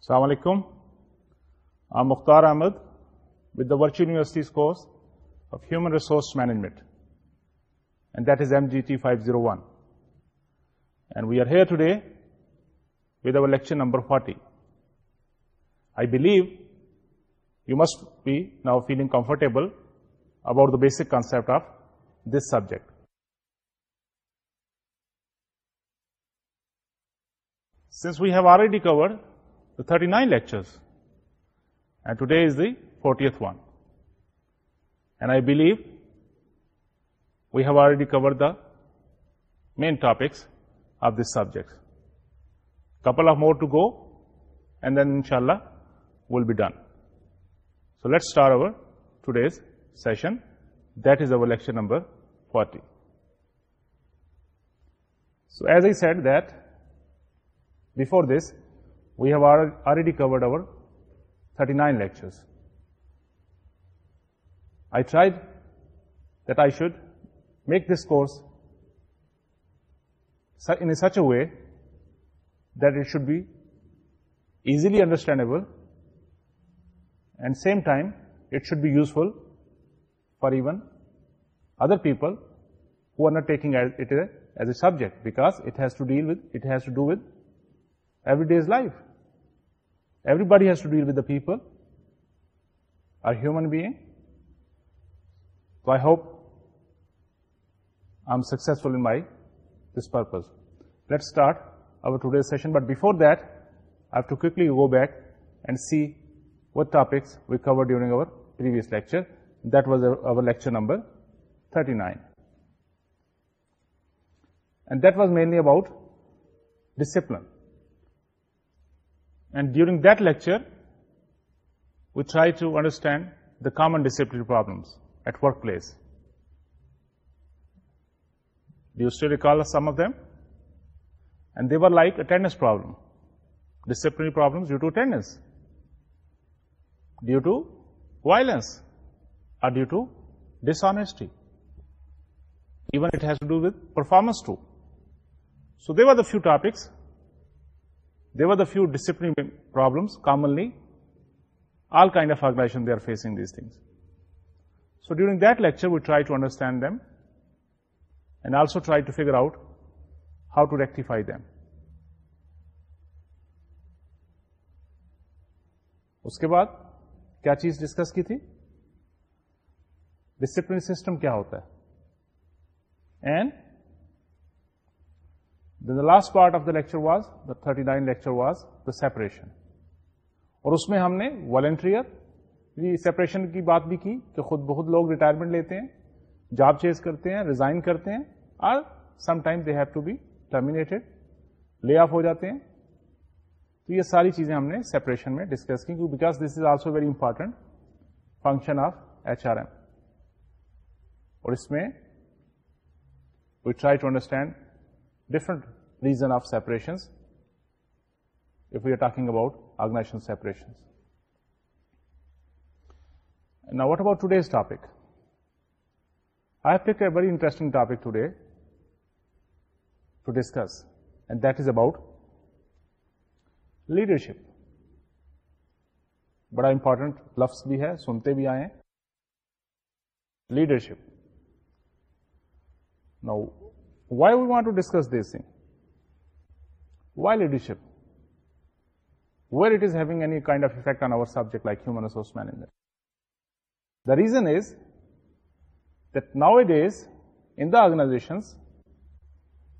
Assalamu alaikum. I'm Mukhtar Ahmed with the Virtual Universities course of Human Resource Management, and that is MGT 501. And we are here today with our lecture number 40. I believe you must be now feeling comfortable about the basic concept of this subject. Since we have already covered the 39 lectures, and today is the 40th one. And I believe we have already covered the main topics of this subject. Couple of more to go, and then inshallah we'll be done. So let's start our today's session. That is our lecture number 40. So as I said that before this, we have already covered our 39 lectures. I tried that I should make this course in such a way that it should be easily understandable, and same time it should be useful for even other people who are not taking it as a subject, because it has to do with everyday's life. Everybody has to deal with the people, a human being. So I hope I'm successful in this purpose. Let's start our today's session. But before that, I have to quickly go back and see what topics we covered during our previous lecture. That was our lecture number 39. And that was mainly about discipline. And during that lecture, we try to understand the common disciplinary problems at workplace. Do you still recall some of them? And they were like attendance problem, disciplinary problems due to attendance, due to violence, or due to dishonesty. Even it has to do with performance too. So they were the few topics و few discipline problem commonly all kind of آرگنیزن they are facing so during دیکچر Y to understand them and also try to figure out how to rectify them اس کے بعد کیا چیز discuss کی تھی discipline system کیا ہوتا ہے and the last part of the lecture was the thirty نائنچر was the separation اور اس میں ہم نے ولنٹیرئر سیپریشن کی بات بھی کی کہ خود بہت لوگ ریٹائرمنٹ لیتے ہیں جاب چیز کرتے ہیں ریزائن کرتے ہیں اور some time they have to be terminated lay off ہو جاتے ہیں تو یہ ساری چیزیں ہم نے سیپریشن میں ڈسکس کی because this is also very important function of H R M اور اس میں we try to understand different reason of separations if you are talking about organisation separation نا what about today topic I have take a very interesting topic today to discuss and that is about leadership بڑا important لفظ بھی ہے سنتے بھی آئے ہیں leadership now Why we want to discuss this thing? Why leadership? Where it is having any kind of effect on our subject like human resource management? The reason is that nowadays in the organizations,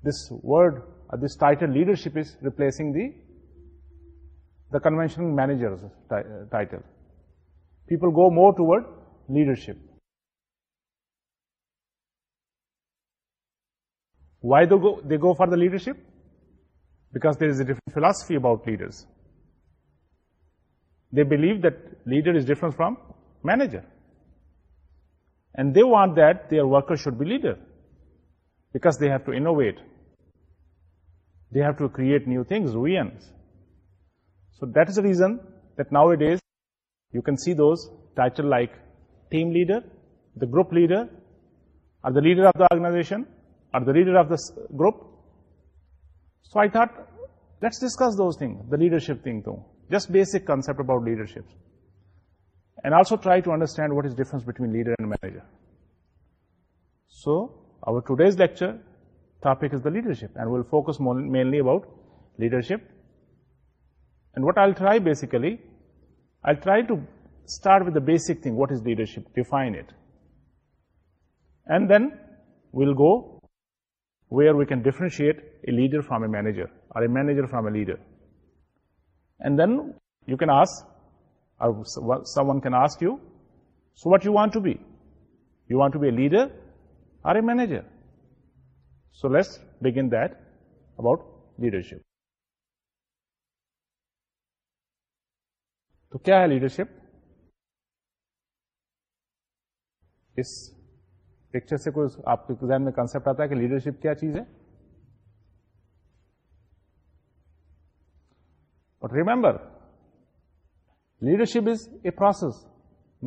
this word or this title leadership is replacing the conventional manager's title. People go more toward leadership. Why they go for the leadership? Because there is a different philosophy about leaders. They believe that leader is different from manager. And they want that their workers should be leader, because they have to innovate. They have to create new things, ruins. So that is the reason that nowadays you can see those titles like team leader, the group leader, or the leader of the organization, or the leader of this group. So I thought, let's discuss those things, the leadership thing too, just basic concept about leadership. And also try to understand what is the difference between leader and manager. So our today's lecture topic is the leadership, and we'll focus mainly about leadership. And what I'll try basically, I'll try to start with the basic thing, what is leadership, define it. And then we'll go we are we can differentiate a leader from a a leader and then you ask you so what you want to be you want to be a leader or a manager so let's begin about leadership تو کیا ہے leadership اس picture سے کوئی آپ کے ذہن میں concept آتا ہے کہ لیڈرشپ کیا چیز ہے but remember leadership is a process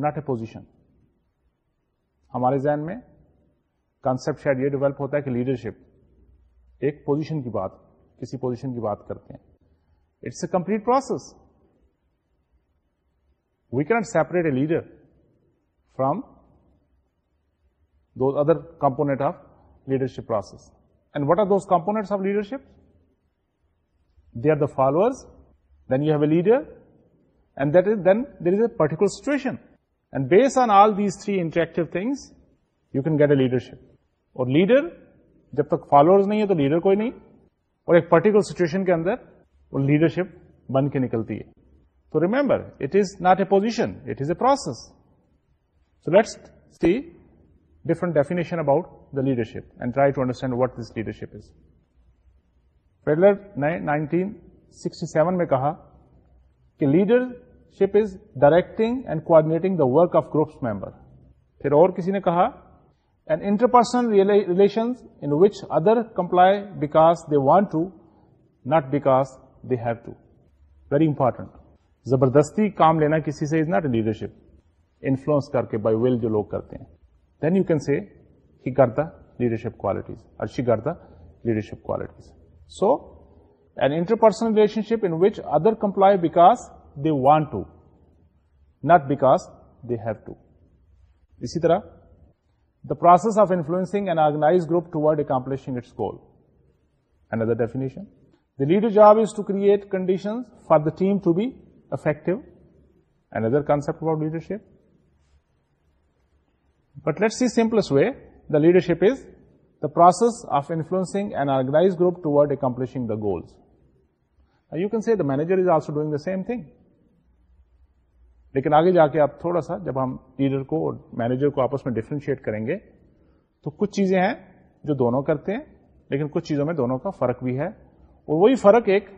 not a position ہمارے ذہن میں کانسپٹ شاید یہ ڈیولپ ہوتا ہے کہ لیڈرشپ ایک پوزیشن کی بات کسی پوزیشن کی بات کرتے ہیں it's a complete process we can't separate a leader from those other component of leadership process. And what are those components of leadership? They are the followers, then you have a leader, and that is then there is a particular situation. And based on all these three interactive things, you can get a leadership. Or leader, جب تک followers نہیں ہے تو leader کوئی نہیں اور ایک particular situation کے اندر وہ leadership بن کے نکلتی ہے تو remember it is not a position it is a process so let's see different definition about the leadership and try to understand what this leadership is Fiedler seven میں کسی نے کہا and interpersonal relation want to not because they have to very important زبردستی کام لینا کسی سے is not a leadership influence کر کے بائی ویل جو لوگ کرتے ہیں یو کین سی ہی کر دا لیڈرشپ کوالٹیز اور شی کر the leadership qualities so and interpersonal relationship each other comply because they want to not because they have to اسی طرح the process of influence and organs group toward accomplishing its goal and other definition the leader job is to create condition for the team to be effective and other concept about leadership latest way the leadership is the process of influence and organs group ٹوڈ accomplishing the goal manager آگے جا کے آپ تھوڑا سا جب ہم leader کو اور مینیجر کو آپس میں ڈیفرینشیٹ کریں گے تو کچھ چیزیں ہیں جو دونوں کرتے ہیں لیکن کچھ چیزوں میں دونوں کا فرق بھی ہے اور وہی فرق ایک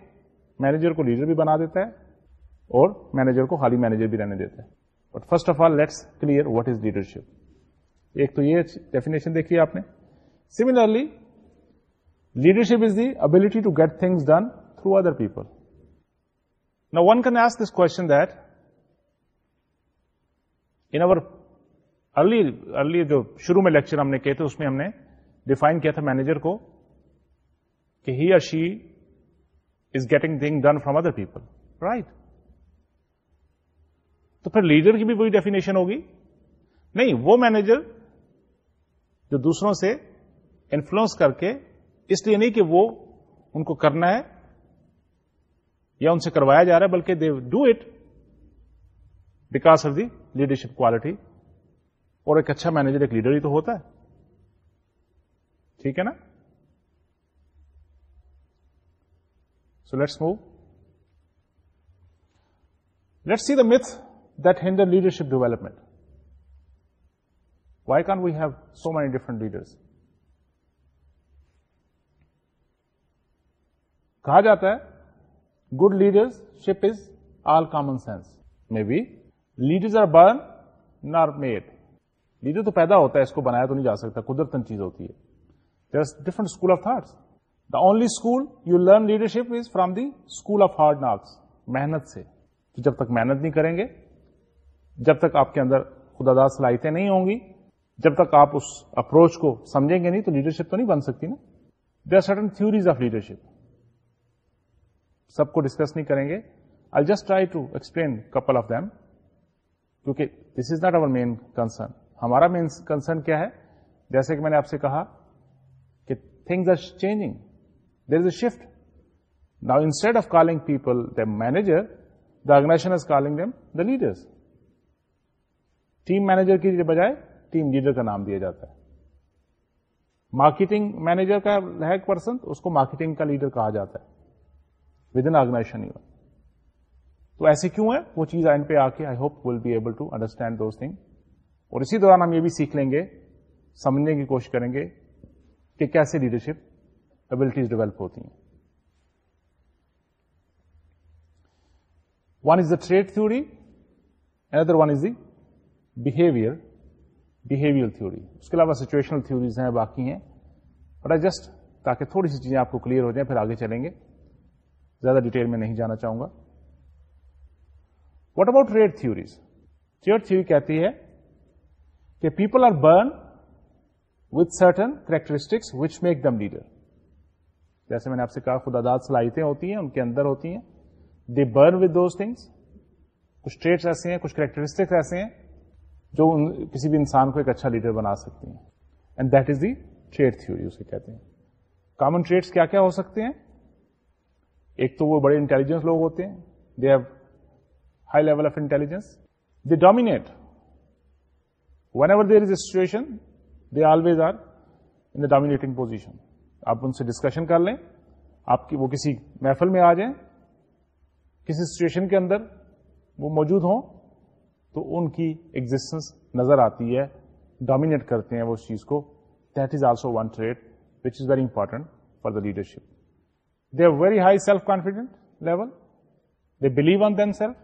مینیجر کو لیڈر بھی بنا دیتا ہے اور مینیجر کو خالی مینیجر بھی رہنے دیتا ہے but first of all let's clear what is leadership ایک تو یہ ڈیفینیشن دیکھی آپ نے similarly leadership is the ability to get things done through other people نا ون کین آس دس کون اوور ارلی ارلی جو شروع میں لیکچر ہم نے کہے تھے اس میں ہم نے ڈیفائن کیا تھا مینیجر کو کہ ہی اشی is getting thing done from other people right تو پھر لیڈر کی بھی وہی ڈیفینیشن ہوگی نہیں وہ مینیجر جو دوسروں سے انفلوئنس کر کے اس لیے نہیں کہ وہ ان کو کرنا ہے یا ان سے کروایا جا رہا ہے بلکہ they do it because of the leadership quality اور ایک اچھا مینیجر ایک لیڈر ہی تو ہوتا ہے ٹھیک ہے نا so let's move let's see the myth that handle leadership development why can have so many different leaders کہا جاتا ہے good leadership is all common sense me be leaders are born نار میٹ لیڈر تو پیدا ہوتا ہے اس کو بنایا تو نہیں جا سکتا قدرتن چیز ہوتی ہے there different school of thoughts the only school you learn leadership is from the school of hard knocks محنت سے جب تک محنت نہیں کریں گے جب تک آپ کے اندر خدا داد صلاحیتیں نہیں ہوں گی جب تک آپ اس اپروچ کو سمجھیں گے نہیں تو لیڈرشپ تو نہیں بن سکتی نا they are certain theories of leadership سب کو ڈسکس نہیں کریں گے I just try to explain couple of them کیونکہ this is not our main concern ہمارا مین کنسرن کیا ہے جیسے کہ میں نے آپ سے کہا کہ things are changing there is a shift now instead of calling people the manager the organization is calling them the leaders team manager کی بجائے ٹیم لیڈر کا نام دیا جاتا ہے مارکیٹنگ مینیجر کا پرسن اس کو مارکیٹنگ کا لیڈر کہا جاتا ہے ود ان آرگنائزیشن تو ایسے کیوں ہے وہ چیز آئن پہ آ کے I hope will be able to understand those thing اور اسی دوران ہم یہ بھی سیکھ لیں گے سمجھنے کی کوشش کریں گے کہ کیسے لیڈرشپ ابلٹیز ڈیولپ ہوتی ہیں one is the trait theory one is the behavior theory اس کے علاوہ سچویشنل تھیوریز ہیں باقی ہیں اور آئی جسٹ تاکہ تھوڑی سی چیزیں آپ کو کلیئر ہو جائیں پھر آگے چلیں گے زیادہ ڈیٹیل میں نہیں جانا چاہوں گا what about trait theories trait theory کہتی ہے کہ people are born with certain characteristics which make them leader جیسے میں نے آپ سے کہا خدا داد صلاحیتیں ہوتی ہیں ان کے اندر ہوتی ہیں they born with those things کچھ ٹریٹس ایسے ہیں کچھ کریکٹرسٹکس ایسے ہیں جو کسی بھی انسان کو ایک اچھا لیڈر بنا سکتی ہیں and that is the trait theory اسے کہتے ہیں کامن ٹریڈس کیا کیا ہو سکتے ہیں ایک تو وہ بڑے انٹیلیجنس لوگ ہوتے ہیں they have high level of intelligence they dominate whenever there is a situation they always are in dominating position آپ ان سے ڈسکشن کر لیں آپ کی وہ کسی محفل میں آ جائیں کسی سچویشن کے اندر وہ موجود ہوں تو ان کی ایگزٹنس نظر آتی ہے ڈومینیٹ کرتے ہیں وہ اس چیز کو that is also one trait which is very important for the leadership they are very high self confident level they believe on then self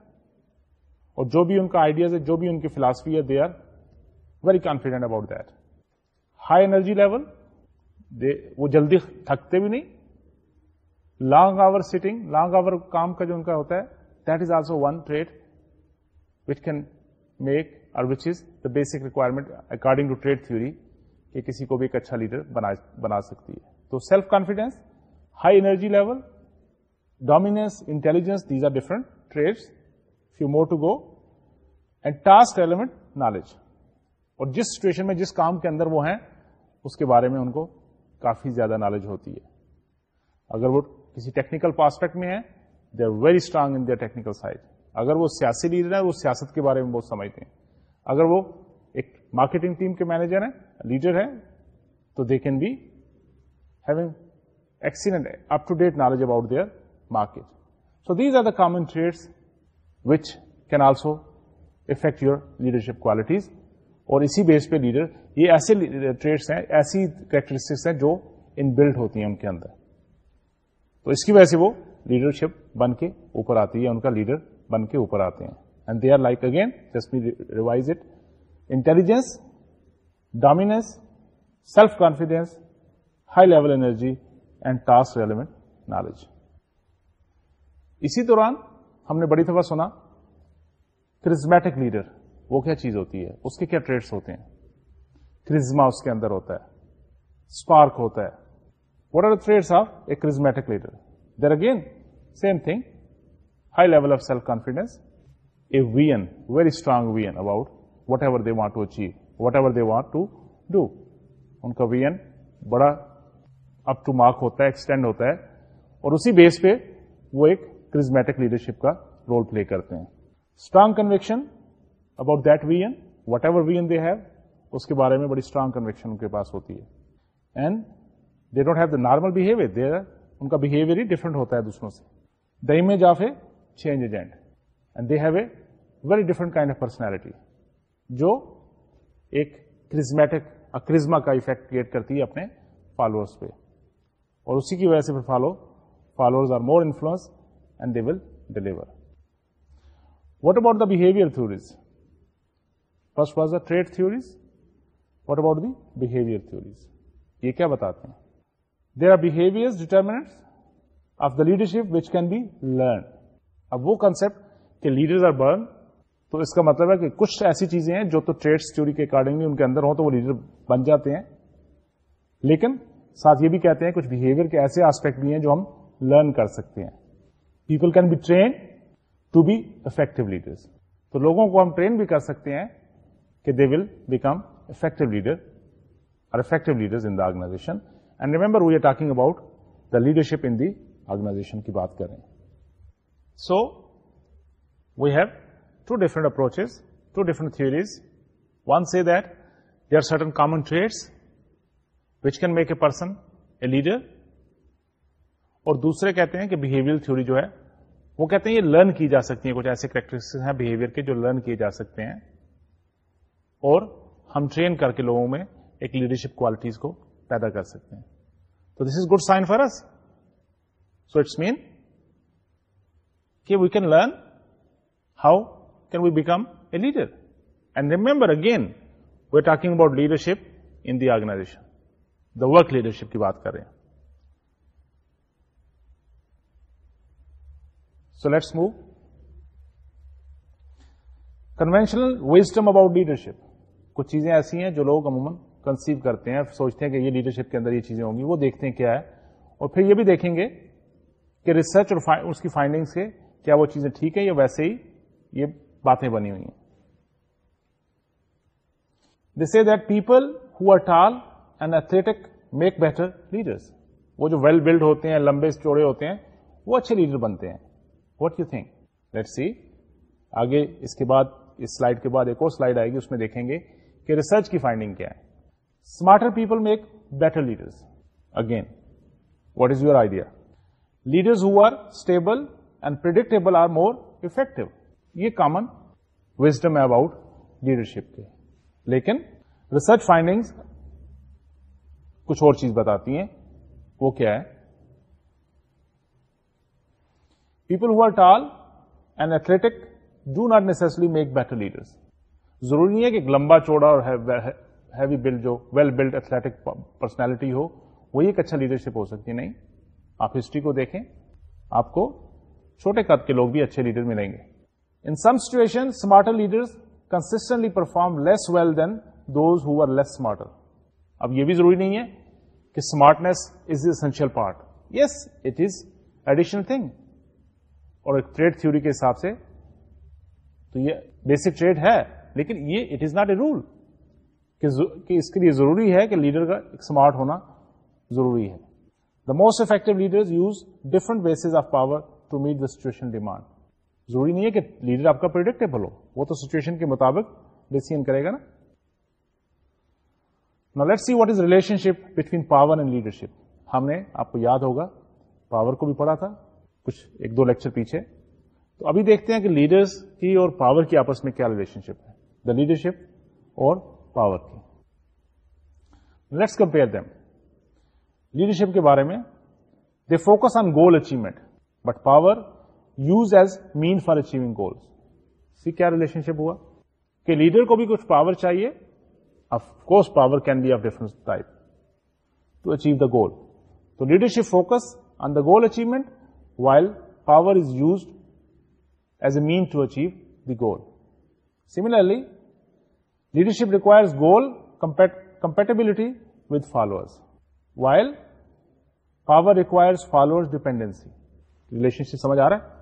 اور جو بھی ان کا آئیڈیاز ہے جو بھی ان کی فلاسفی ہے they are very confident about that high energy level وہ جلدی تھکتے بھی نہیں long hour sitting long hour کام کا جو ان کا ہوتا ہے that is also one trait which can make each is the basic requirement according to trait theory کہ کسی کو بھی ایک اچھا لیڈر بنا سکتی ہے تو self confidence high energy level dominance intelligence these are different traits few more to go and task element knowledge اور جس سچویشن میں جس کام کے اندر وہ ہیں اس کے بارے میں ان کو کافی زیادہ نالج ہوتی ہے اگر وہ کسی ٹیکنیکل پاسپیکٹ میں ہیں they are very strong in their technical side اگر وہ سیاسی لیڈر ہیں وہ سیاست کے بارے میں بہت سمجھتے ہیں اگر وہ ایک مارکیٹنگ ٹیم کے مینیجر ہیں لیڈر ہیں تو they can having excellent up to date knowledge about their market so these are the common traits which can also affect your leadership qualities اور اسی بیس پہ لیڈر یہ ایسے ٹریڈس ہیں ایسی کریکٹرسٹکس ہیں جو ان بلڈ ہوتی ہیں ان کے اندر تو اس کی وجہ سے وہ لیڈرشپ بن کے اوپر آتی ہے ان کا لیڈر بن کے اوپر آتے ہیں and they are like again just me revise it intelligence dominance self confidence high level energy and task relevant knowledge اسی دوران ہم نے بڑی دفعہ سنا کرزمیٹک لیڈر وہ کیا چیز ہوتی ہے اس کے کیا ٹریٹس ہوتے ہیں کرزما اس کے اندر ہوتا ہے اسپارک ہوتا ہے what are the traits of a charismatic leader there again same thing level of self confidence a a very strong strong about whatever they want to achieve whatever they want to do ان کا up to بڑا up to mark ہوتا ہے extend ہوتا ہے اور اسی base پہ وہ ایک role لیڈرشپ کا رول پلے کرتے ہیں strong conviction about that they whatever they have اس کے بارے میں بڑی اسٹرانگ کنوکشن ان کے پاس ہوتی ہے and they don't have the normal behaviour ان کا بہیویئر ہی ڈفرنٹ ہوتا ہے دوسروں سے دہی میں جافے change agent and they have a very different kind of personality جو ایک کرزمیٹک اکرزما کا افیکٹ کریٹ کرتی ہے اپنے فالوورس پہ اور اسی کی وجہ سے پھر follow are more influence and they will what about the behaviour theories first was the trait theories what about the behaviour theories یہ کیا بتاتے ہیں there are behaviour determinant of the leadership which can be learn اب وہ concept کہ leaders are born تو اس کا مطلب ہے کہ کچھ ایسی چیزیں ہیں جو تو ٹریڈ تھیوری کے اکارڈنگلی ان کے اندر ہوں تو وہ لیڈر بن جاتے ہیں لیکن ساتھ یہ بھی کہتے ہیں کچھ بہیویئر کے ایسے آسپیکٹ بھی ہیں جو ہم لرن کر سکتے ہیں people can be train to be effective leaders تو لوگوں کو ہم ٹرین بھی کر سکتے ہیں کہ they will become effective leader اور effective in the organization and remember we are talking about the leadership in the organization کی بات کریں so we have two different approaches two different theories one see that are certain common traits which can make a person a leader اور دوسرے کہتے ہیں کہ behaviour theory جو ہے وہ کہتے ہیں یہ لرن کی جا سکتی ہیں کچھ ایسے کریکٹرسٹکس ہیں بہیویئر کے جو لرن کیے جا سکتے ہیں اور ہم ٹرین کر کے لوگوں میں ایک لیڈرشپ کوالٹیز کو پیدا کر سکتے ہیں تو this is good sign for us so it's mean کہ we can learn how can we become a leader and remember again we are talking about leadership in the organization the work leadership کی بات کر رہے ہیں so let's move conventional wisdom about leadership کچھ چیزیں ایسی ہیں جو لوگ عموماً کنسیو کرتے ہیں سوچتے ہیں کہ یہ لیڈرشپ کے اندر یہ چیزیں ہوں گی وہ دیکھتے ہیں کیا ہے اور پھر یہ بھی دیکھیں گے کہ ریسرچ اور اس کی فائنڈنگس کے کیا وہ چیزیں ٹھیک ہے یا ویسے ہی یہ باتیں بنی ہوئی ہیں that people who are tall and athletic make better leaders وہ جو ویل بلڈ ہوتے ہیں لمبے چوڑے ہوتے ہیں وہ اچھے لیڈر بنتے ہیں what you think let see آگے اس کے بعد اس سلائڈ کے بعد ایک اور سلائڈ آئے گی اس میں دیکھیں گے کہ ریسرچ کی فائنڈنگ کیا ہے smarter people make better leaders again what is your idea leaders who are stable پر مور افیکٹو یہ کامن وزڈ اباؤٹ لیڈرشپ کے لیکن ریسرچ فائنڈنگ کچھ اور چیز بتاتی ہیں وہ کیا ہے people ہوٹک do not نیسری make better leader ضروری ہے کہ لمبا چوڑا اور ہیوی بلڈ جو ویل بلڈ ایتلٹک پرسنالٹی ہو وہی ایک اچھا لیڈرشپ ہو سکتی ہے نہیں آپ ہسٹری کو دیکھیں آپ کو چھوٹے قد کے لوگ بھی اچھے لیڈر ملیں گے in some situation smarter situation constantly perform less well than those who are less smarter اب یہ بھی ضروری نہیں ہے کہ smartness is essential part yes it is additional thing اور ایک ٹریڈ تھوری کے حساب سے تو یہ بیسک ٹریڈ ہے لیکن یہ it is not a rule کہ اس کے لیے ضروری ہے کہ لیڈر کا اسمارٹ ہونا ضروری ہے the most effective leader use different bases of power to meet the situation demand ضروری نہیں ہے کہ لیڈر آپ کا پروڈکٹیبل ہو وہ تو سچویشن کے مطابق ڈیسیزن کرے گا نا let see what is relationship between power and leadership ہم نے آپ کو یاد ہوگا پاور کو بھی پڑھا تھا کچھ ایک دو لیکچر پیچھے تو ابھی دیکھتے ہیں کہ لیڈرس کی اور پاور کی آپس میں کیا ریلیشن شپ ہے دا لیڈرشپ اور پاور کی لیٹس کمپیئر دم لیڈرشپ کے بارے میں they focus on goal achievement but power use as mean for achieving goals see کیا ریلیشن شپ ہوا کہ لیڈر کو بھی کچھ پاور چاہیے of course power can be of difference type to achieve the goal تو leadership focus on the goal achievement while power is use as a mean to achieve the goal similarly leadership requires goal compatibility with follower while power requires follower dependency relationship سمجھ آ رہا ہے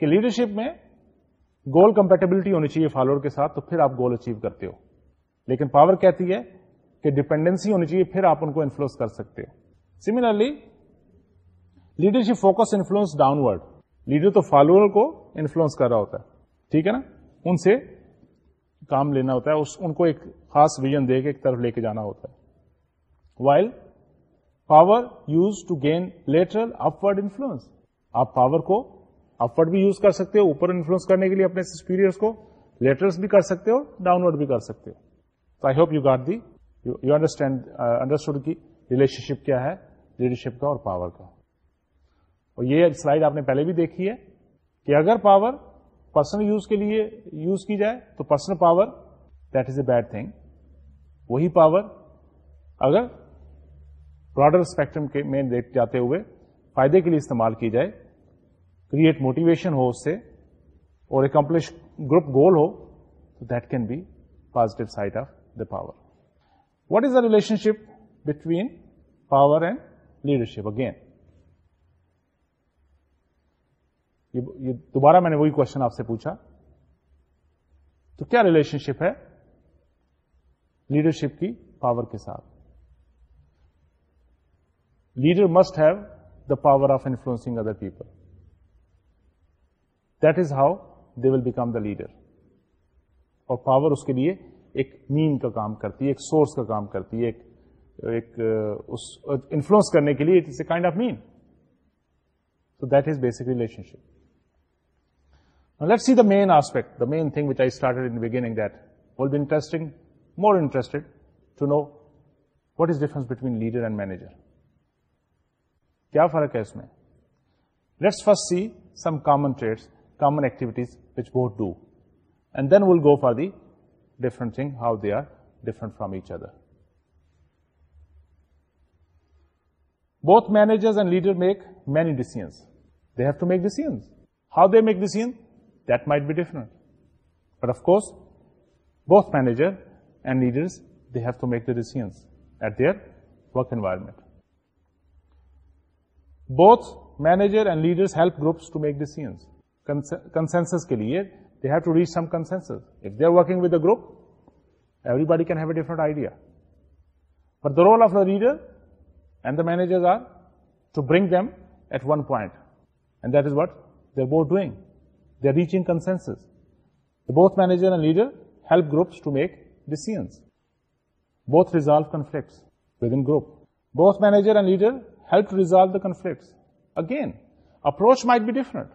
کہ leadership میں گول compatibility ہونی چاہیے follower کے ساتھ تو پھر آپ گول اچیو کرتے ہو لیکن پاور کہتی ہے کہ ڈپینڈنسی ہونی چاہیے پھر آپ ان کو انفلوئنس کر سکتے ہو similarly leadership focus influence downward leader تو فالوور کو انفلوئنس کر رہا ہوتا ہے ٹھیک ہے نا ان سے کام لینا ہوتا ہے اس ان کو ایک خاص ویژن دے کے ایک طرف لے کے جانا ہوتا ہے while power use to gain lateral upward influence آپ پاور کو افورڈ بھی یوز کر سکتے ہو اوپر انفلوئنس کرنے کے لیے اپنے کو لیٹرس بھی کر سکتے ہو ڈاؤن لوڈ بھی کر سکتے ہو تو I hope you got the you understand understood کی ریلیشن شپ کیا ہے لیڈرشپ کا اور پاور کا اور یہ سلائڈ آپ نے پہلے بھی دیکھی ہے کہ اگر پاور پرسنل یوز کے لیے یوز کی جائے تو personal power that is a bad thing وہی پاور اگر براڈر اسپیکٹرم کے میں دیکھ جاتے ہوئے فائدے کے لیے استعمال کی جائے کریٹ موٹیویشن ہو اس سے اور اکمپلش گروپ گول ہو تو that can be positive side of the power what is the relationship between power and leadership again یہ دوبارہ میں نے وہی کوشچن آپ سے پوچھا تو کیا ریلیشن شپ ہے لیڈرشپ کی پاور کے ساتھ leader must have power of influence other people that is how they will become the leader اور پاور اس کے لیے ایک مین کا کام کرتی ہے ایک سورس کا کام کرتی ہے انفلوئنس کرنے کے لیے it is a kind of mean so that is basic relationship let see the main aspect the main thing which I start in beginning that will be interesting more interested to know what is difference between leader and manager کیا فرق ہے اس میں let's first see some common traits common activities which both do and then will go for the different thing how they are different from each other both managers and leader make many ڈیسیژ they have to make decisions how they make decisions that might and different they have to make the decisions at their work environment both manager and leaders کے لیے group everybody idea for the role of the leader and the manager them at one point that is what they both doing they are reaching consensus manager help groups to make decisions both resolve conflict group both manager and leader help to resolve conflicts again approach might بھی different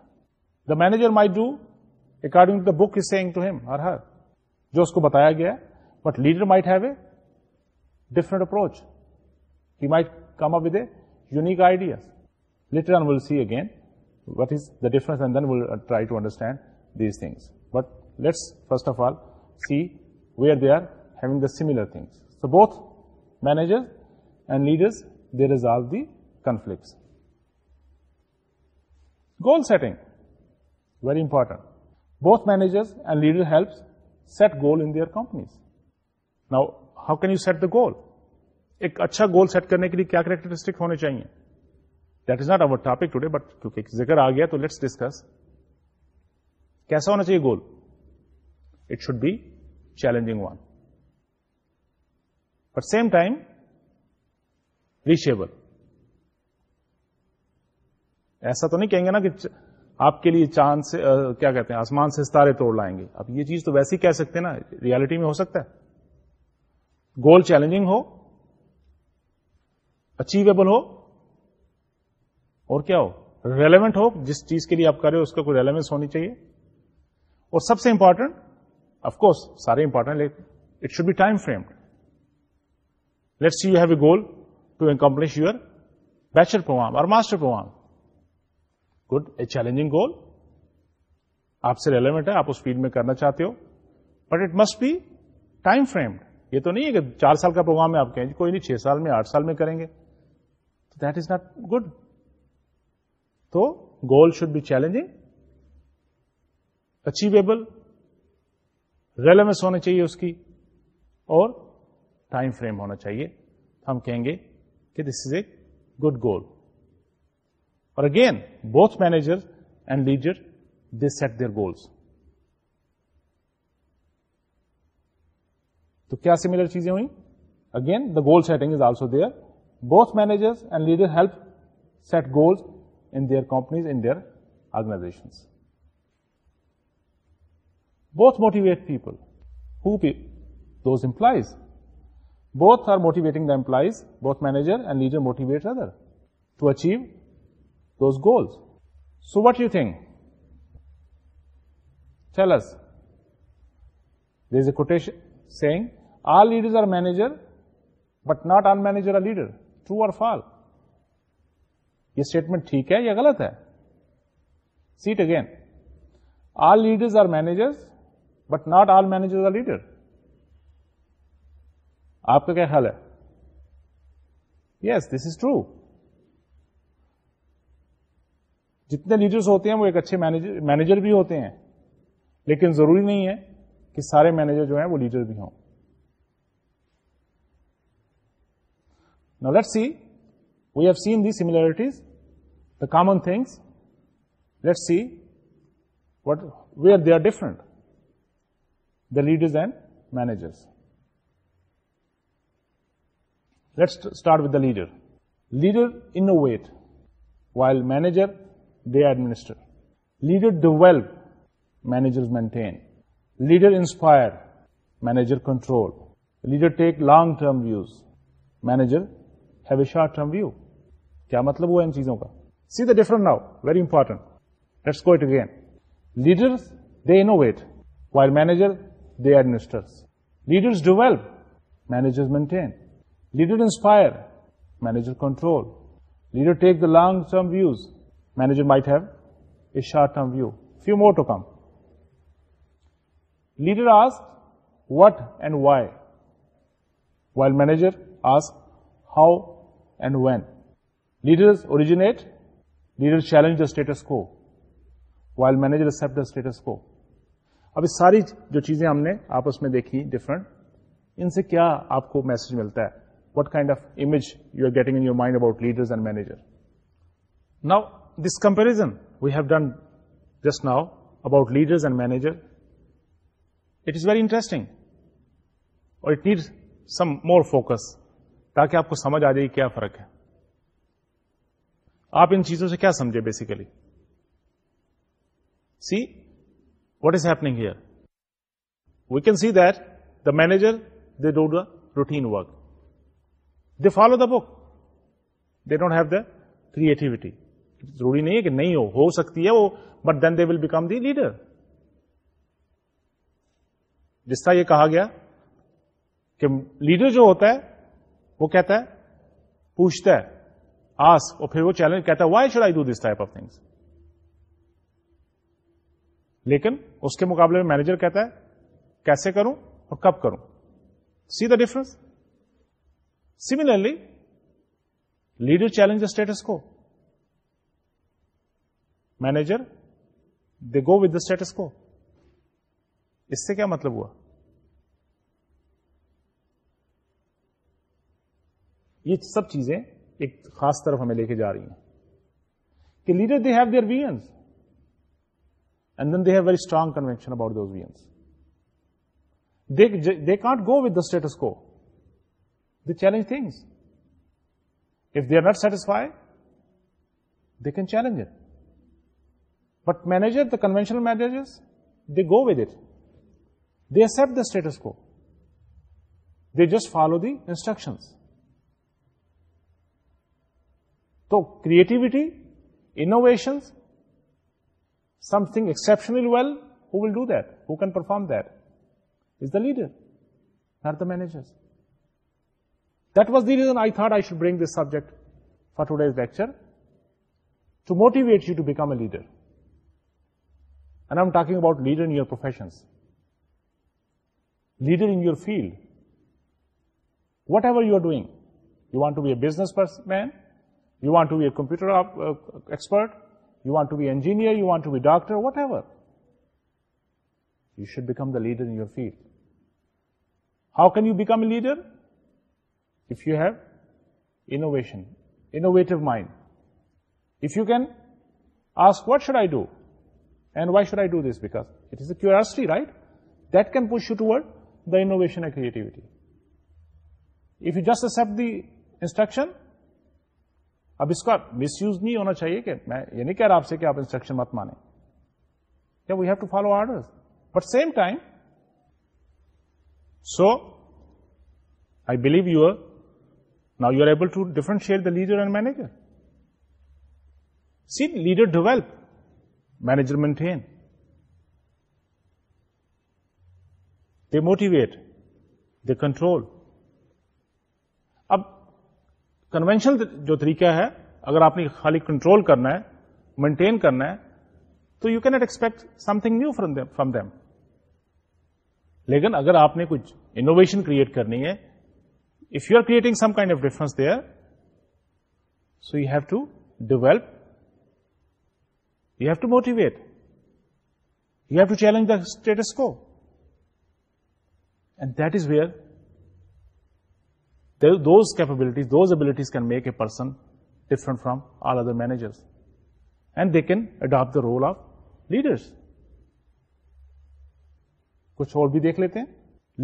the managing to the sag to him her جو اس کو بتایا گیا but leader different approach come up unique ideas later again what is the difference and then will try to understand these things but let's first of all see where they are having the similar things both manager and leaders they resolve the flips goal setting very important both manager and leader helps set goal Unnao can you set the goal ایک اچھا goal set کرنے کے لیے کیا characteristic ہونے چاہیے that is not our topic today but کیونکہ ذکر آ گیا تو لیٹس ڈسکس کیسا ہونا چاہیے goal it should be challenging one at same time reachable ایسا تو نہیں کہیں گے نا کہ آپ کے لیے چاند سے کیا کہتے ہیں آسمان سے ستارے توڑ لائیں گے اب یہ چیز تو ویسے ہی کہہ سکتے ہیں نا ریالٹی میں ہو سکتا ہے گول چیلنجنگ ہو اچیویبل ہو اور کیا ہو ریلیونٹ ہو جس چیز کے لیے آپ کر رہے ہو اس کا کوئی ریلیونس ہونی چاہیے اور سب سے آف افکوس سارے important it should be time framed let's you have a goal to accomplish your bachelor programme اور master programme good a challenging goal آپ سے ریلیونٹ ہے آپ اس فیلڈ میں کرنا چاہتے ہو but it must be time framed یہ تو نہیں ہے کہ چار سال کا پروگرام ہے آپ کہیں جی، کوئی نہیں چھ سال میں آٹھ سال میں کریں گے تو دیٹ از ناٹ گڈ تو goal should be challenging achievable relevance ہونی چاہیے اس کی اور ٹائم فریم ہونا چاہیے ہم کہیں گے کہ this is a good goal اور again both manager and leader they set their goals تو کیا سملر چیزیں ہوئیں again the goal setting is also there both manager and leader help set goals in their companies in their organization both motivate people who those employees both are motivating the employees both manager and leader motivate other to achieve goals so what you think چلس then سیگ all leader manager but not all manager leader true or false یہ statement ٹھیک ہے یا گلت ہے set again all leader are manager but not all manager leader آپ کا کیا خیال ہے یس دس از ٹرو جتنے لیڈرس ہوتے ہیں وہ ایک اچھے مینیجر بھی ہوتے ہیں لیکن ضروری نہیں ہے کہ سارے مینیجر جو ہیں وہ لیڈر بھی ہوں let see we have seen the similarities the common things let see what where they are different the leaders and managers let start with the leader leader innovate while manager administer leader develop manager maintain leader inspire manager control leader take long term views manager have a short term view کیا مطلب ہوا ان چیزوں کا see the different now very important let's go it again leader they innovate while manager they administer leader manager maintain leader inspire manager control leader take the long term views manager might have a short-term view. Few more to come. Leader asked, what and why? While manager asked, how and when? Leaders originate, leaders challenge the status quo. While manager accept the status quo. اب اس ساری جو چیزیں ہم نے آپس میں دیکھی ڈفرنٹ ان سے کیا آپ کو میسج ملتا ہے what kind of image you are getting in your mind about leaders and manager now this comparison we have done just now about leader and manager it is very interesting اور it need some more focus تاکہ آپ کو سمجھ آ جائے کیا فرق ہے آپ ان چیزوں سے کیا سمجھے basically see what is happening here we can see that the manager they do the routine work they follow the book they don't have the creativity ضروری نہیں ہے کہ نہیں ہو ہو سکتی ہے وہ but then they will become the leader جس طرح یہ کہا گیا کہ لیڈر جو ہوتا ہے وہ کہتا ہے پوچھتا ہے آس اور پھر وہ چیلنج کہتا ہے why should I do this type of things لیکن اس کے مقابلے میں مینیجر کہتا ہے کیسے کروں اور کب کروں see the difference similarly leader challenge status quo manager they go with the status quo اس سے کیا مطلب ہوا یہ سب چیزیں ایک خاص طرف ہمیں لے کے جا رہی ہیں کہ leader they have their visions and then they have very strong conviction about those visions they can't go with the status quo they challenge things if they are not satisfy they can challenge it But manager, the conventional managers, they go with it. They accept the status quo. They just follow the instructions. So creativity, innovations, something exceptionally well, who will do that? Who can perform that? Is the leader, not the managers. That was the reason I thought I should bring this subject for today's lecture, to motivate you to become a leader. And I'm talking about leader in your professions, leader in your field. Whatever you are doing, you want to be a businessman, you want to be a computer uh, expert, you want to be an engineer, you want to be a doctor, whatever. You should become the leader in your field. How can you become a leader? If you have innovative mind. If you can ask, what should I do? And why should I do this? Because it is a curiosity, right? That can push you toward the innovation and creativity. If you just accept the instruction, اب اس کا misuse نہیں ہونا چاہیے کہ میں یہ نہیں کہہ رہا آپ سے کہ آپ انسٹرکشن مت مانیں کیا we have to follow order but same time so I believe you now you are able to differentiate the leader and manager see leader develop manager maintain they motivate they control اب conventional جو طریقہ ہے اگر آپ نے خالی control کرنا ہے مینٹین کرنا ہے تو you can't expect something new from them لیکن اگر آپ نے کچھ انوویشن کریٹ کرنی ہے if you are creating some kind of difference there so you have to develop have to motivate you have to challenge the status quo and that is where this capabilities those abilities can make a person different from all other managers and they can adapt the role of leaders کچھ اور بھی دیکھ لیتے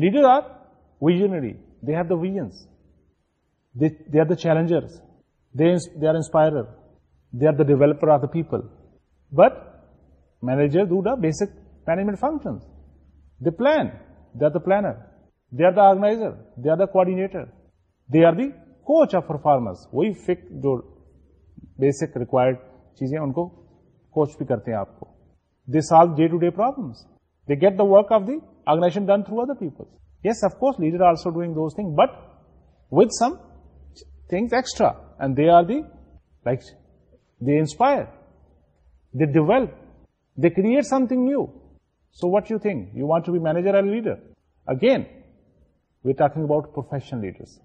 leader آپ ویئنڈی they have the visions they are the challenger they are inspirer they are the developer of the people but manager do the basic management function they plan they are the planner they are the organiser they are the coordinator they are the coach of performance وہی فک جو basic required چیزیں ان کو coach بھی کرتے ہیں آپ کو they solve day to day problems they get the work of other people yes of course leader also doing but with some things extra and they are they like they inspire develop they create something new so what you think you want to be manager again with talking about profession leader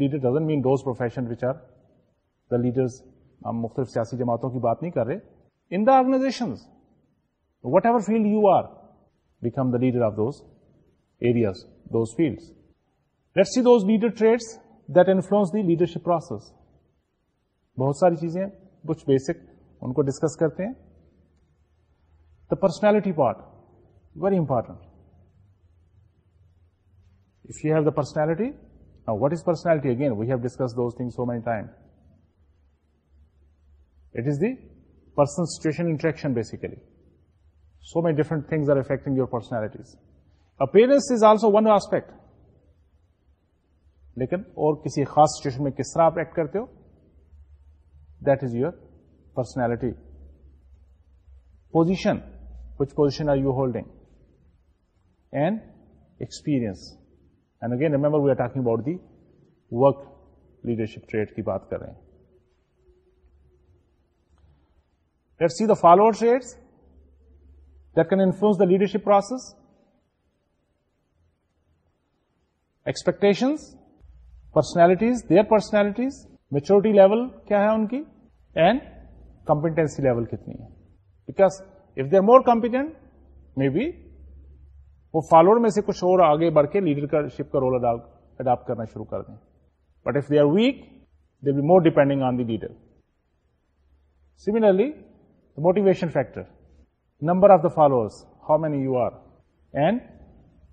leader doesn't mean those profession مختلف سیاسی جماعتوں کی بات نہیں کر رہے in the organization whatever field you are become the leader of those areas those fields let see those leader traits that influence the leadership process بہت ساری چیزیں کچھ بیسک ان کو ڈسکس کرتے ہیں the personality part very important if you have the personality what is personality again we have discuss those thing so many time it is the person situation interaction basically so many different things are affecting your personalities appearance is also one aspect لیکن اور کسی خاص situation میں کس طرح آپ act کرتے ہو that is your personality position which position are you holding and experience and again remember we are talking about the work leadership trait کی بات کر رہے ہیں follower shades that can influence the leadership process expectations personalities their personalities maturity level کیا ہے ان کی and competency level کتنی ہے because if they are more may be وہ فالوور میں سے کچھ اور آگے بڑھ کے لیڈر کا رول اڈاپٹ کرنا شروع کر دیں but if they are weak they be more depending on the leader similarly motivation factor number of the followers how many you are and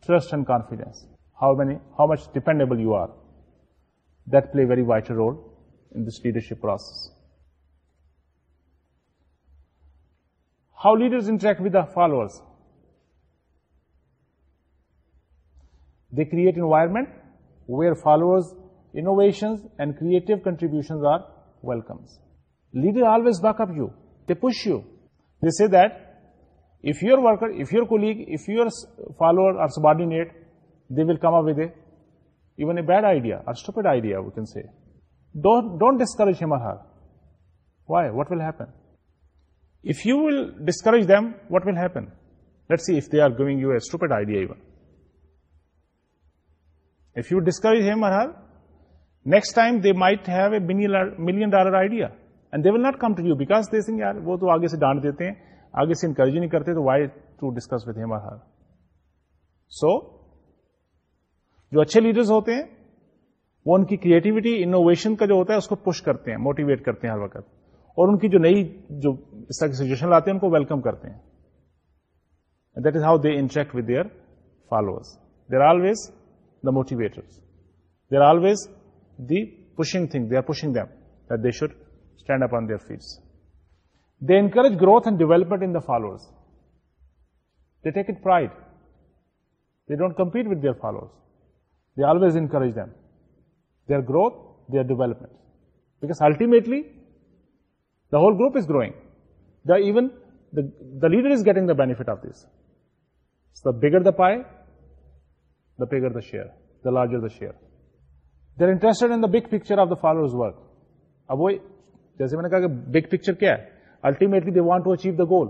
trust and confidence how many how much dependable you are that play very vital role in this leadership process How leaders interact with the followers? They create environment where followers' innovations and creative contributions are welcomed. Leaders always back up you. They push you. They say that if your worker, if your colleague, if your follower are subordinate, they will come up with even a bad idea or stupid idea, we can say. Don't discourage him or her. Why? What will happen? Discourage idea even will you discourage you discourage her her next time they have have a million dollar idea and they will not come to you because they سنگ یار وہ تو آگے سے ڈانٹ دیتے ہیں آگے سے انکریج نہیں کرتے تو why to discuss with him or her so جو اچھے لیڈرز ہوتے ہیں وہ ان کی کریٹیوٹی انوویشن کا جو ہوتا ہے اس کو پش کرتے ہیں موٹیویٹ کرتے ہیں ہر وقت اور ان کی جو نئی جو اس طرح کی سجیشن لاتے ہیں ان کو ویلکم کرتے ہیں that is how they interact with their followers they always the motivator are always the pushing thing they are pushing them that they should stand up on their fields they encourage growth and development in the follower they take it pride they don't compete with their follower they always encourage them their growth their development because ultimately whole group is growing the even the leader is getting the benefit of this the bigger the pie the bigger the share the larger the share their interest in the big picture of the follower اب وہ جیسے میں نے کہا کہ big picture کیا ہے الٹی want achieve the goal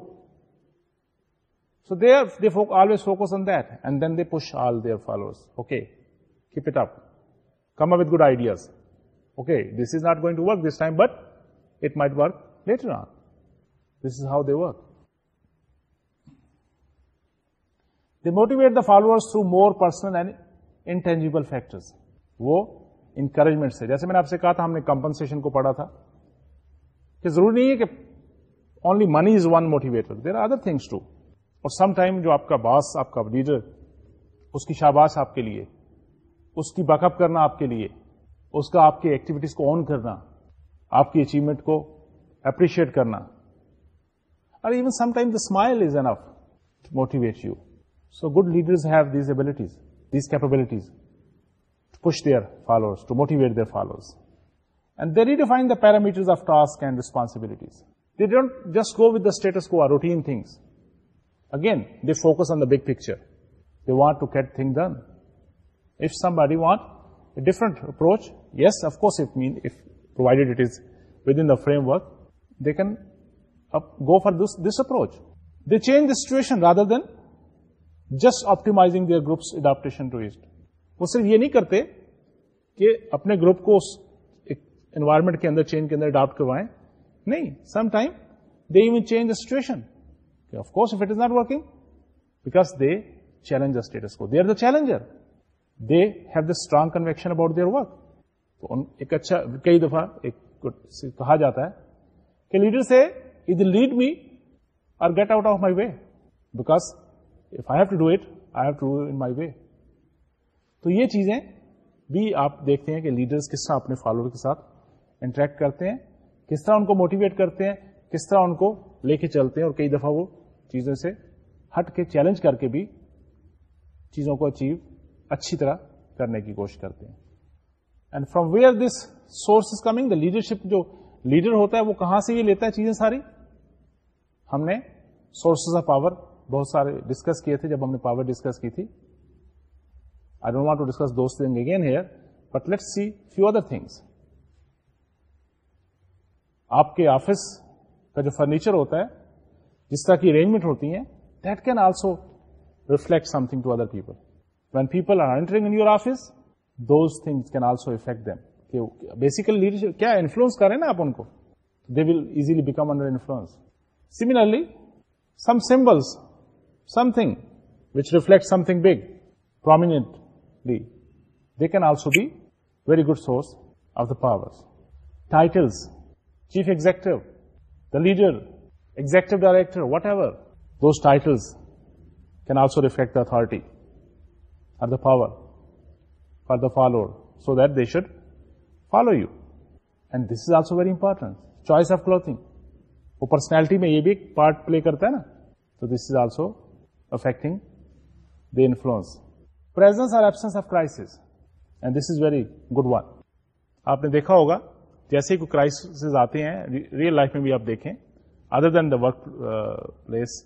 so they are always focus on then then they push all their follower okay keep it up come up with good ideas okay this is not going to work this time but it might work this is how they work they motivate the follower to more person and intangible factor وہ encouragement سے جیسے میں نے آپ سے کہا تھا ہم نے کمپنسن کو پڑھا تھا کہ ضروری نہیں ہے کہ only money is one motivator there are other things to اور سم ٹائم جو آپ کا باس آپ کا لیڈر اس کی شاباش آپ کے لیے اس کی بیک اپ کرنا آپ کے لیے اس کا آپ کی ایکٹیویٹیز کو آن کرنا آپ کی اچیومنٹ کو appreciate karna. Or even sometimes the smile is enough to motivate you. So good leaders have these abilities, these capabilities to push their followers, to motivate their followers. And they redefine the parameters of tasks and responsibilities. They don't just go with the status quo or routine things. Again, they focus on the big picture. They want to get things done. If somebody wants a different approach, yes, of course, provided it is within the framework go for this this approach the change situation just optimising their groups وہ صرف یہ نہیں کرتے کہ اپنے group کو اس environment کے اندر چینج کے اندر اڈاپٹ کروائیں نہیں some time they even change the situation of course if it is not working because they challenge status quo they are the challenger they have the strong conviction about their work تو ایک اچھا کئی دفعہ ایک کہا جاتا ہے کہ لیڈر سے lead me or get out of my way because if I have to do it I have to do in my way تو یہ چیزیں بھی آپ دیکھتے ہیں کہ لیڈر کس طرح اپنے فالوور کے ساتھ انٹریکٹ کرتے ہیں کس طرح ان کو موٹیویٹ کرتے ہیں کس طرح ان کو لے کے چلتے ہیں اور کئی دفعہ وہ چیزوں سے ہٹ کے چیلنج کر کے بھی چیزوں کو اچیو اچھی طرح کرنے کی کوشش کرتے ہیں and from where this source is coming the leadership جو لیڈر ہوتا ہے وہ کہاں سے یہ لیتا ہے چیزیں ساری ہم نے سورسز آف پاور بہت سارے ڈسکس کیے تھے جب ہم نے پاور ڈسکس کی تھی I don't want to discuss those again here but let see few other things آپ کے آفس کا جو فرنیچر ہوتا ہے جس طرح کی ارینجمنٹ ہوتی ہیں that can also reflect something to other people when people are entering in your office those things can also affect them basically leadership کیا انفلوئنس کریں نا آپ ان کو they will easily become under influence similarly some symbols something which reflect something big prominently they can also be very good source of the power titles chief executive the leader executive director what ever those titles can also reflect the authority or the power for the follower so that they should وہ personality میں یہ بھی part play کرتا ہے نا تو this is also affecting influence presence absence of crisis this is very good one آپ نے دیکھا ہوگا جیسے کوئی کرائس آتے ہیں ریئل لائف میں بھی آپ دیکھیں other than the workplace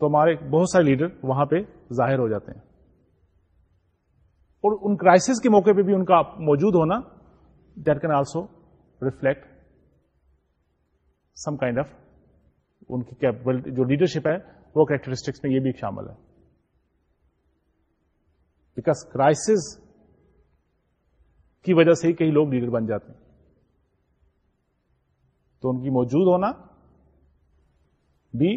تو ہمارے بہت سارے لیڈر وہاں پہ ظاہر ہو جاتے ہیں اور ان کرائسس کے موقع پہ بھی ان کا موجود ہونا that can also reflect some kind of ان کی کیپبلٹی جو لیڈرشپ ہے وہ کریکٹرسٹکس میں یہ بھی شامل ہے بیکاز کرائسز کی وجہ سے ہی کئی لوگ لیڈر بن جاتے ہیں تو ان کی موجود ہونا بھی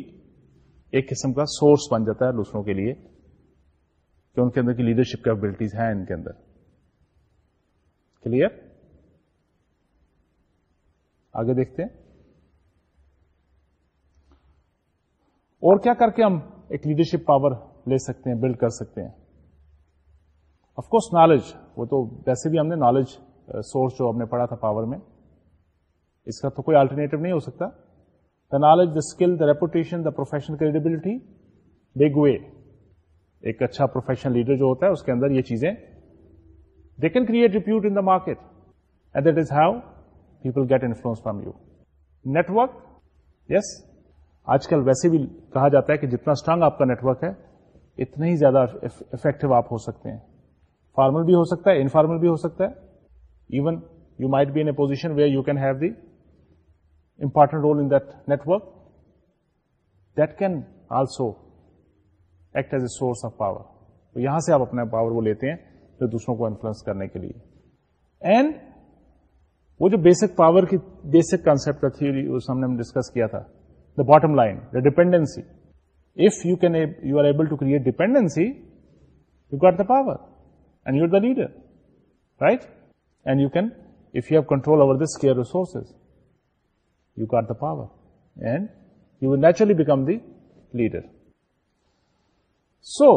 ایک قسم کا سورس بن جاتا ہے دوسروں کے لیے کہ ان کے اندر کی لیڈرشپ کیپبلٹیز ہیں ان کے اندر کلیئر آگے دیکھتے ہیں اور کیا کر کے ہم ایک لیڈرشپ پاور لے سکتے ہیں بلڈ کر سکتے ہیں آف کورس نالج وہ تو جیسے بھی ہم نے نالج سورس uh, جو ہم نے پڑھا تھا پاور میں اس کا تو کوئی آلٹرنیٹو نہیں ہو سکتا the knowledge the skill the reputation the professional credibility big way ایک اچھا پروفیشنل لیڈر جو ہوتا ہے اس کے اندر یہ چیزیں they can create repute in the market and that is how people get influence from you network yes آج کل ویسے بھی کہا جاتا ہے کہ جتنا اسٹرانگ آپ کا نیٹورک ہے اتنا ہی زیادہ افیکٹو آپ ہو سکتے ہیں فارمل بھی ہو سکتا ہے انفارمل بھی ہو سکتا ہے even you might be in a position where you can have the important role in that network that can also act as a source of power تو یہاں سے آپ اپنا پاور وہ لیتے ہیں جو دوسروں کو انفلوئنس کرنے کے لیے اینڈ وہ جو بیسک پاور کی بیسک کانسپٹ کا ہم نے ہم نے ڈسکس کیا تھا the bottom line the dependency if you can you are able to create dependency you got the power and you are the leader right and you can if you have control over this scarce resources you got the power and you naturally become the leader so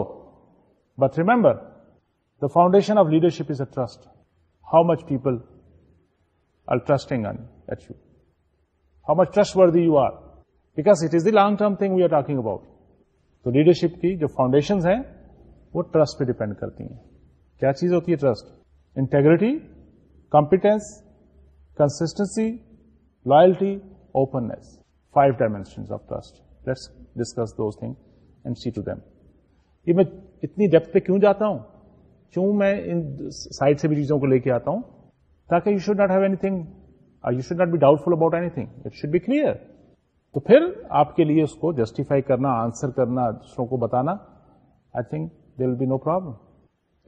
but remember the foundation of leadership is a trust how much people are trusting each you how much trustworthy you are because the long term thing we are talking about تو leadership کی جو foundation ہیں وہ trust پہ depend کرتی ہیں کیا چیز ہوتی ہے trust integrity competence consistency loyalty openness five dimension of trust let's discuss those thing and see to them یہ میں اتنی ڈیپتھ پہ کیوں جاتا ہوں کیوں میں ان سائڈ سے بھی چیزوں کو لے کے آتا ہوں تاکہ you should not have anything you should not be doubtful about anything it should be clear تو پھر آپ کے لیے اس کو جسٹیفائی کرنا آنسر کرنا دوسروں کو بتانا I think there will be no problem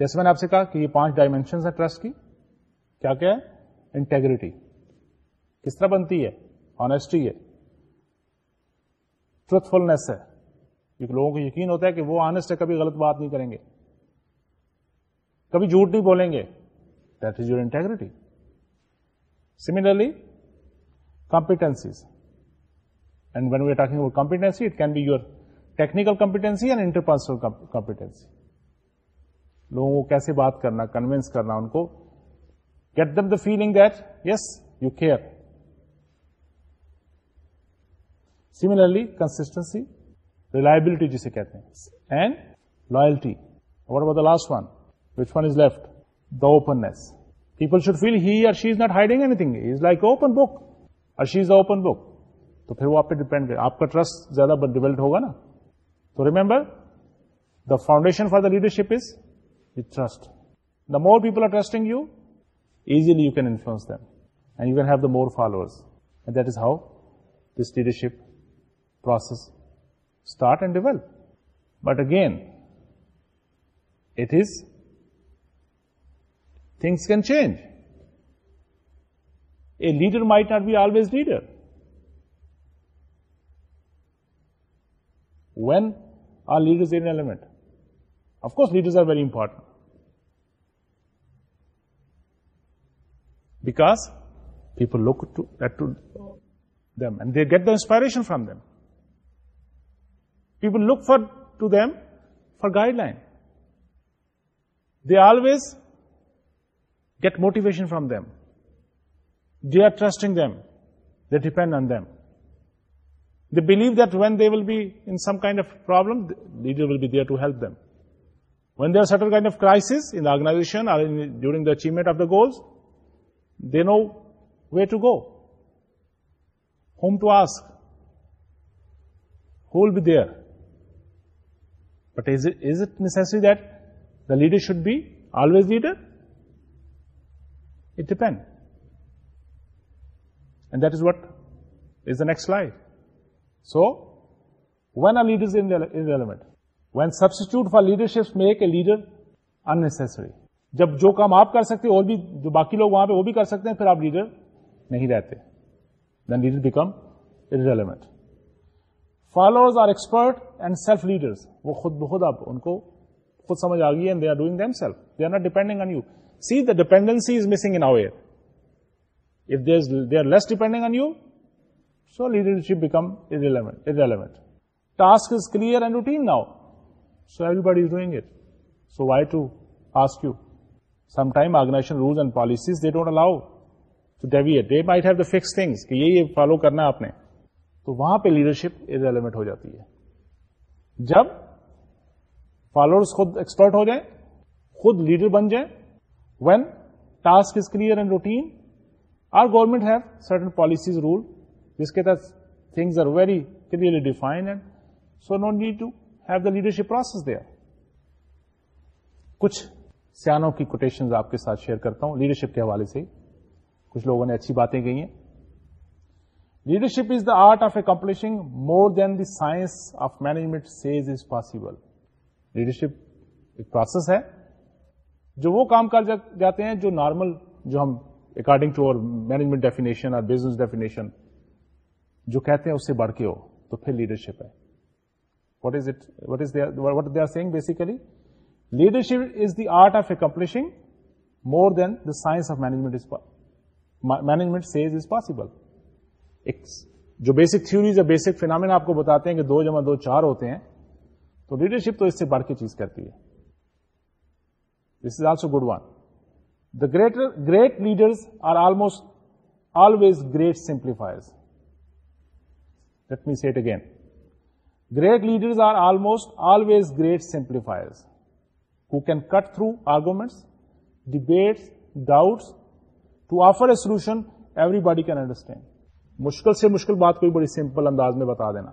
جیسے میں نے آپ سے کہا کہ یہ پانچ ڈائمینشن ہے ٹرسٹ کی کیا کیا ہے انٹیگریٹی کس طرح بنتی ہے آنےسٹی ہے ٹروتفلنیس ہے لوگوں کو یقین ہوتا ہے کہ وہ آنےسٹ ہے کبھی غلط بات نہیں کریں گے کبھی جھوٹ نہیں بولیں گے that is your integrity similarly competencies and when we talking over competency it can be your technical competency and interpersonal competency لوگوں کو کیسے بات کرنا کنوینس کرنا ان کو get them the feeling that yes you care similarly consistency reliability جسے کہتے ہیں اینڈ لائلٹی وا last one which one is left the openness people should feel he she is not hiding anything is like open book she is open book تو پھر وہ آپ آپ پہ ڈیپینڈ کا ٹرسٹ زیادہ ڈیولپ ہوگا نا تو remember the foundation for the leadership is you trust the more people are trusting you easily you can influence them and you can have the more followers and that is how this leadership process start and develop. But again, it is, things can change. A leader might not be always leader. When are leaders an element? Of course, leaders are very important, because people look to them and they get the inspiration from them. People look to them for guideline. They always get motivation from them. They are trusting them. They depend on them. They believe that when they will be in some kind of problem, the leader will be there to help them. When there are certain kind of crisis in the organization or during the achievement of the goals, they know where to go, whom to ask, who will be there. Is it necessary that the leader should be always leader it depend that is what is داکس light so when a leader when substitute for leadership make a leader unnecessary جب جو کام آپ کر سکتے اور بھی جو باقی لوگ وہاں پہ وہ بھی کر سکتے ہیں پھر آپ لیڈر نہیں رہتے then leader become event followers are expert and self leaders وہ خود بخود آپ ان کو خود سمجھ آ گئی they are doing them self they are not depending on you see the dependency is missing unaware of their they are less depending on you so leadership become relevant task is clear and routine now so everybody is doing it so why to ask you some time organization rules and policies they don't allow to deviate they might have the fix things کہ یہ follow کرنا آپ نے تو وہاں پہ leadership ریلیمنٹ ہو جاتی ہے جب فالوورس خود ایکسپرٹ ہو جائیں خود لیڈر بن جائیں when task is clear and routine are government have certain policies rule جس کے تحت things are very clearly defined and so no need to have the leadership process دے کچھ سیانوں کی کوٹیشن آپ کے ساتھ شیئر کرتا ہوں لیڈرشپ کے حوالے سے کچھ لوگوں نے اچھی باتیں کہی ہیں leadership is the art of accomplishing more than of management says is possible leadership ایک پروسیس ہے جو وہ کام کر جاتے ہیں جو نارمل جو ہم according to over management definition اور بزنس ڈیفینیشن جو کہتے ہیں اس سے بڑھ کے ہو تو پھر لیڈرشپ ہے leadership is the art of accomplishing more than management management management says is possible جو بیسک تھوریز بیسک فینامنا آپ کو بتاتے ہیں کہ دو جمع دو چار ہوتے ہیں تو لیڈرشپ تو اس سے بڑھ کے چیز کرتی ہے this is also good one the greater great are almost always great simplifier let me set again great are almost always great simplifiers can cut through arguments debates doubts to offer a solution everybody can understand مشکل سے مشکل بات کوئی بڑی simple انداز میں بتا دینا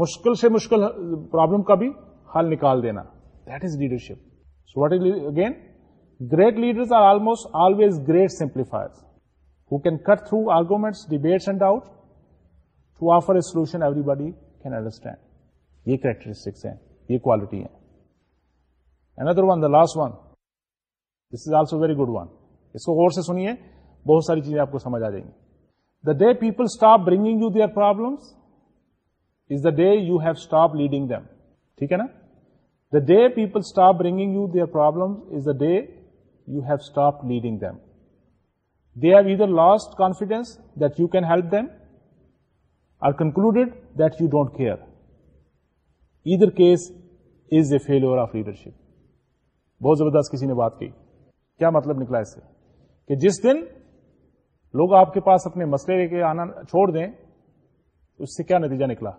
مشکل سے مشکل پرابلم کا بھی حل نکال دینا that is leadership so what is again great leaders are almost always great simplifier who can cut through arguments debates and doubt to offer a solution everybody can understand یہ characteristics ہیں یہ quality ہیں اندر one the last one this is also very good one اس کو غور سے سنیے بہت ساری چیزیں آپ کو سمجھ آ جائیں گی day people stop bringing you their problems is the day you have stop leading them ٹھیک ہے نا the day people stop bringing you their problem day you have stop leading them they have you or lost confidence that you can help them or concluded that you don't care either case is a fail of leadership بہت زبردست کسی نے بات کی کیا مطلب نکلا اس سے کہ جس دن لوگ آپ کے پاس اپنے مسئلے لے کے آنا چھوڑ دیں اس سے کیا نتیجہ نکلا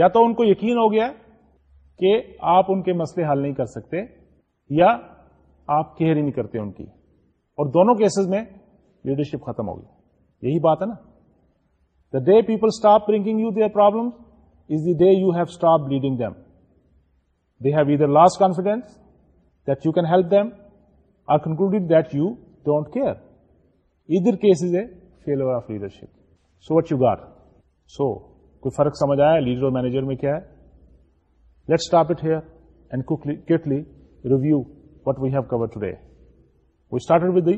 یا تو ان کو یقین ہو گیا کہ آپ ان کے مسئلے حل نہیں کر سکتے یا آپ کیئر ہی نہیں کرتے ان کی اور دونوں کیسز میں لیڈرشپ ختم ہو یہی بات ہے نا the day people stop bringing you their problem is the day you have stop leading them they have either lost confidence that you can help them I concluded that you don't care either cases ہے failure of leadership so what you got so کوئی فرق سمجھ آیا leader اور manager میں کیا ہے let stop it here and quickly review what we have cover today we with the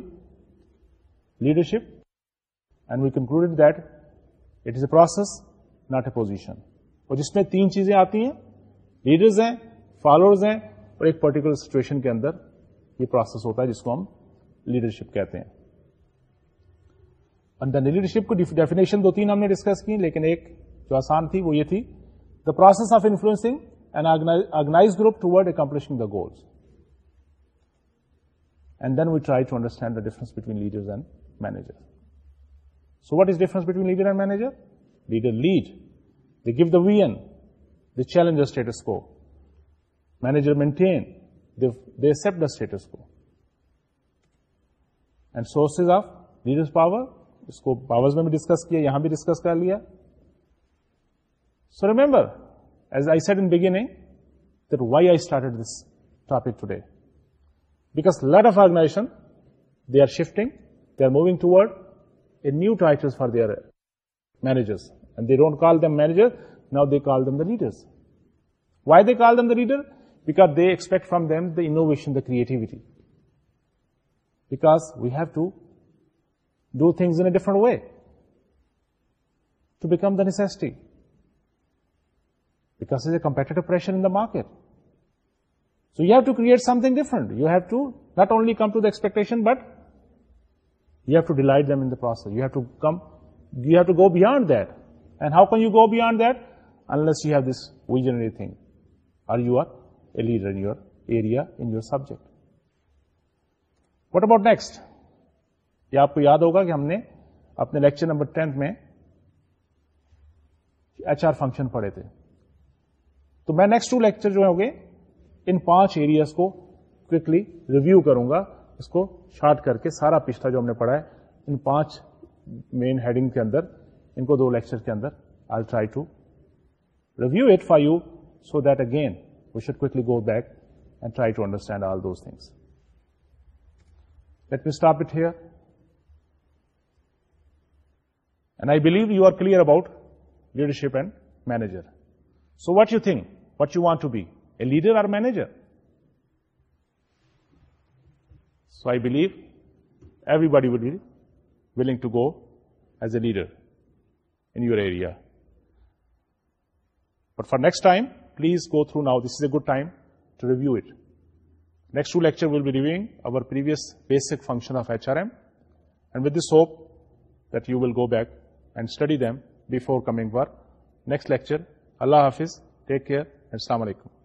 leadership and we conclude that it is a process not a position اور جس میں تین چیزیں آتی ہیں لیڈرز ہیں فالوورز ہیں اور ایک پرٹیکولر سچویشن کے اندر یہ پروسیس ہوتا ہے جس کو ہم لیڈرشپ کہتے ہیں اندر لیڈرشپ کو ڈیفینیشن دو تین ہم نے ڈسکس کی لیکن ایک جو آسان تھی وہ یہ تھی the process of influencing organize group toward accomplishing the goals and then we try to understand the difference difference between leaders and manager so what is between leader and manager leader lead the give we N the status quo manager maintain they the status quo and sources of leaders power اس کو powers میں بھی discuss کیا یہاں بھی discuss کر لیا so remember as I I said in beginning that why started this topic today because of organization they they are are shifting moving a new title for their managers and they don't call them manager now they call them the leaders why they call them the leader because they expect from them the creativity because we have to do things in a different way to become the necessity, because there's a competitive pressure in the market. So you have to create something different. You have to not only come to the expectation, but you have to delight them in the process. You have to go beyond that. And how can you go beyond that? Unless you have this visionary thing, or you are a leader in your area, in your subject. What about next? یہ آپ کو یاد ہوگا کہ ہم نے اپنے lecture number tenth میں ایچ آر فنکشن پڑھے تھے تو میں نیکسٹ ٹو لیکچر جو ہوں گے ان پانچ ایریاز کو کوکلی ریویو کروں گا اس کو شارٹ کر کے سارا پچھلا جو ہم نے پڑھا ہے ان پانچ مین ہیڈنگ کے اندر ان کو دو لیکچر کے اندر I try to review it for you so that again we should quickly go back and try to understand all those things let me stop it here And I believe you are clear about leadership and manager. So what you think? What you want to be? A leader or manager? So I believe everybody would be willing to go as a leader in your area. But for next time, please go through now. This is a good time to review it. Next two lectures we'll be reviewing our previous basic function of HRM. And with this hope that you will go back and study them بمیگ وار next lecture اللہ حافظ ٹیکنڈ السلام علیکم